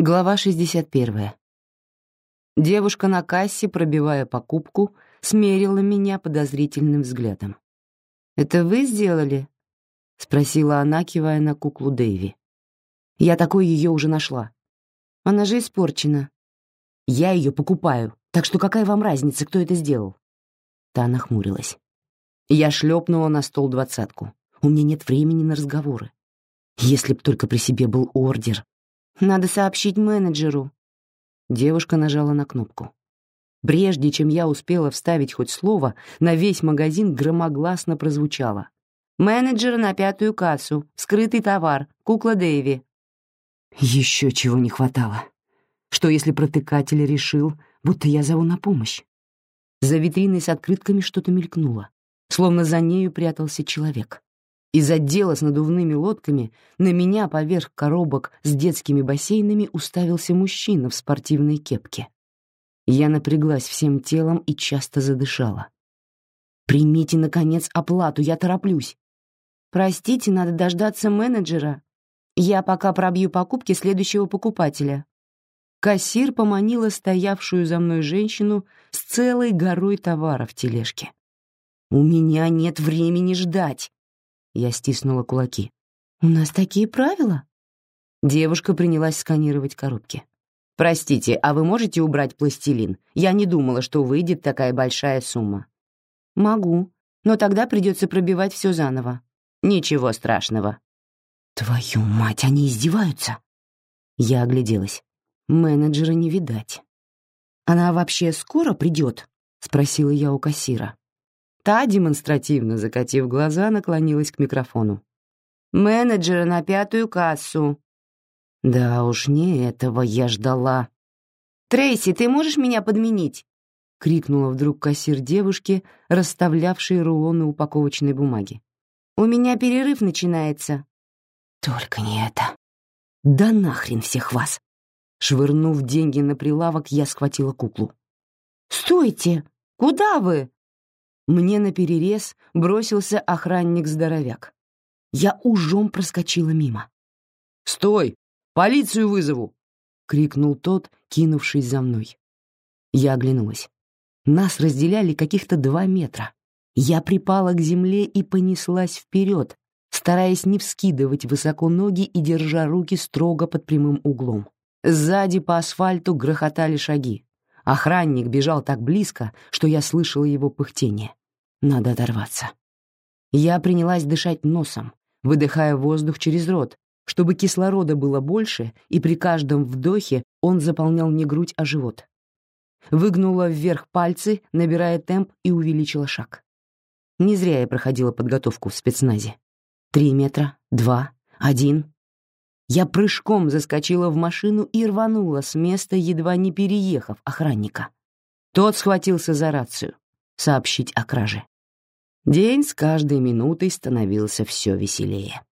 Глава 61. Девушка на кассе, пробивая покупку, смерила меня подозрительным взглядом. «Это вы сделали?» — спросила она, кивая на куклу Дэйви. «Я такой ее уже нашла. Она же испорчена. Я ее покупаю, так что какая вам разница, кто это сделал?» Та нахмурилась. Я шлепнула на стол двадцатку. У меня нет времени на разговоры. Если б только при себе был ордер, надо сообщить менеджеру». Девушка нажала на кнопку. Прежде чем я успела вставить хоть слово, на весь магазин громогласно прозвучало. «Менеджер на пятую кассу. Скрытый товар. Кукла Дэйви». Еще чего не хватало. Что если протыкатель решил, будто я зову на помощь? За витриной с открытками что-то мелькнуло, словно за нею прятался человек. Из отдела с надувными лодками на меня поверх коробок с детскими бассейнами уставился мужчина в спортивной кепке. Я напряглась всем телом и часто задышала. «Примите, наконец, оплату, я тороплюсь». «Простите, надо дождаться менеджера. Я пока пробью покупки следующего покупателя». Кассир поманила стоявшую за мной женщину с целой горой товара в тележке. «У меня нет времени ждать!» Я стиснула кулаки. «У нас такие правила?» Девушка принялась сканировать коробки. «Простите, а вы можете убрать пластилин? Я не думала, что выйдет такая большая сумма». «Могу, но тогда придется пробивать все заново». «Ничего страшного». «Твою мать, они издеваются?» Я огляделась. Менеджера не видать. «Она вообще скоро придет?» — спросила я у кассира. Та, демонстративно закатив глаза, наклонилась к микрофону. «Менеджера на пятую кассу». «Да уж не этого я ждала». «Трейси, ты можешь меня подменить?» — крикнула вдруг кассир девушки, расставлявшей рулоны упаковочной бумаги. «У меня перерыв начинается». «Только не это. Да нахрен всех вас!» Швырнув деньги на прилавок, я схватила куклу. «Стойте! Куда вы?» Мне на перерез бросился охранник-здоровяк. Я ужом проскочила мимо. «Стой! Полицию вызову!» — крикнул тот, кинувшись за мной. Я оглянулась. Нас разделяли каких-то два метра. Я припала к земле и понеслась вперед, стараясь не вскидывать высоко ноги и держа руки строго под прямым углом. Сзади по асфальту грохотали шаги. Охранник бежал так близко, что я слышала его пыхтение. Надо оторваться. Я принялась дышать носом, выдыхая воздух через рот, чтобы кислорода было больше, и при каждом вдохе он заполнял не грудь, а живот. Выгнула вверх пальцы, набирая темп и увеличила шаг. Не зря я проходила подготовку в спецназе. Три метра, два, один. Я прыжком заскочила в машину и рванула с места, едва не переехав охранника. Тот схватился за рацию сообщить о краже. День с каждой минутой становился все веселее.